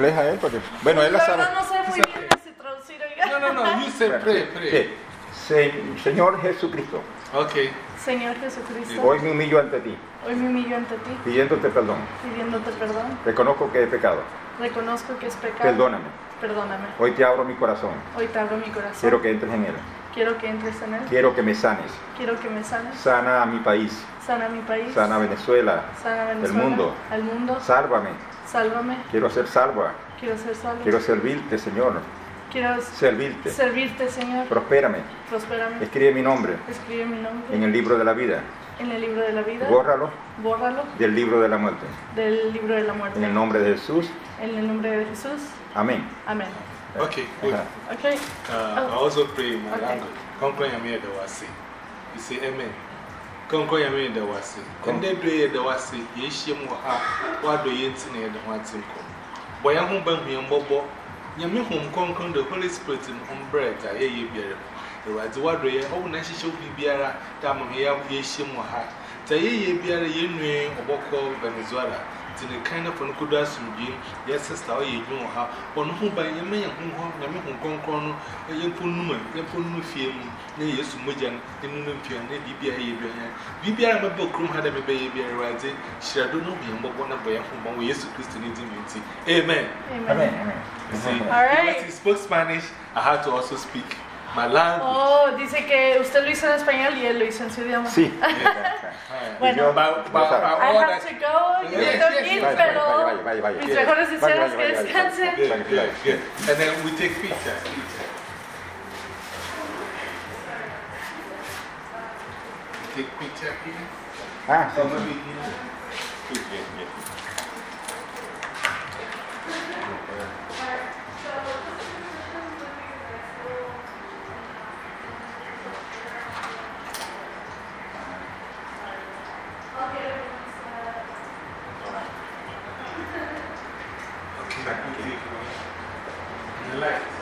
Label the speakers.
Speaker 1: inglés a él, porque, bueno, él la sabe.
Speaker 2: verdad no sé muy bien si traducir.
Speaker 3: No, no, no. You say pray, pray.
Speaker 1: Se- Señor Jesucristo,
Speaker 3: Okay.
Speaker 2: Señor Jesucristo,
Speaker 1: hoy me humillo ante ti,
Speaker 2: hoy me humillo ante ti,
Speaker 1: pidiéndote perdón.
Speaker 2: pidiéndote perdón.
Speaker 1: Reconozco que he pecado.
Speaker 2: Reconozco que es pecado.
Speaker 1: Perdóname.
Speaker 2: Perdóname.
Speaker 1: Hoy te abro mi corazón.
Speaker 2: Hoy te abro mi corazón.
Speaker 1: Quiero que entres en él.
Speaker 2: Quiero que entres en él.
Speaker 1: Quiero que me sanes.
Speaker 2: Quiero que me sanes.
Speaker 1: Sana a mi país.
Speaker 2: Sana mi país.
Speaker 1: Sana a Venezuela.
Speaker 2: Sana Venezuela.
Speaker 1: mundo.
Speaker 2: Al mundo.
Speaker 1: Sálvame.
Speaker 2: Sálvame.
Speaker 1: Quiero ser salva.
Speaker 2: Quiero ser salvo.
Speaker 1: Quiero servirte, Señor.
Speaker 2: Quiero
Speaker 1: Servirte.
Speaker 2: servirte, Señor.
Speaker 1: Prospérame.
Speaker 2: Prospérame.
Speaker 1: Escribe mi nombre
Speaker 2: Escribe mi nombre
Speaker 1: en el libro de la vida.
Speaker 2: en el libro de la vida.
Speaker 1: Bórralo
Speaker 2: Bórralo
Speaker 1: del libro de la muerte.
Speaker 2: del libro de la muerte.
Speaker 1: En el nombre de Jesús.
Speaker 2: En el nombre de Jesús.
Speaker 1: Amén.
Speaker 2: Amén.
Speaker 3: Okay, good.
Speaker 1: Uh
Speaker 2: -huh. Okay.
Speaker 3: Uh, oh. I also pray in my
Speaker 2: okay.
Speaker 3: language. Conquer Yamir the Wasi. You say Amen. Conquer Yamir the Wasi. And they pray the Wasi, Yeshim Waha, what do you intend the Wantinko? Boy, I'm home by Bobo. Yamim home conquer the Holy Spirit in Umbrella, ye bear. The Wadiwadre, oh, Nashi should be beara, Tamahia, Yeshim Waha. Taye beara, Yenue, Oboko, Venezuela. nti ne kan na fɔno kodo asomdwe yɛ sista ɔyɛ edwuma wɔ ha. Ɔno ho ban yɛma yɛn ho hɔ nyame ho nkɔnkɔn no yɛmpo num yɛmpo num fie mu na yesu mogya no ne num fie na biribiara yɛ biara biribiara mɛbɛ kurom ha dɛ mɛbɛyɛ biara awurade hyirado no ho yɛn bɔbɔ na bɔ yɛn ho ban wɔ yesu kristo ne din mu nti. Amen.
Speaker 2: Amen.
Speaker 3: Amen. See
Speaker 2: right.
Speaker 3: because he spoke spanish i had to also speak. My language
Speaker 2: Oh, dice que usted lo hizo en español y él lo hizo en su idioma.
Speaker 1: Sí.
Speaker 2: Bueno.
Speaker 3: But
Speaker 2: I have to go, yo
Speaker 3: Yes,
Speaker 2: tengo
Speaker 3: yes,
Speaker 2: que ir,
Speaker 1: vaya,
Speaker 2: pero
Speaker 1: vaya, vaya,
Speaker 2: mis mejores deseos que descansen.
Speaker 3: and then we take here
Speaker 1: Ah, sí.
Speaker 3: or maybe here elect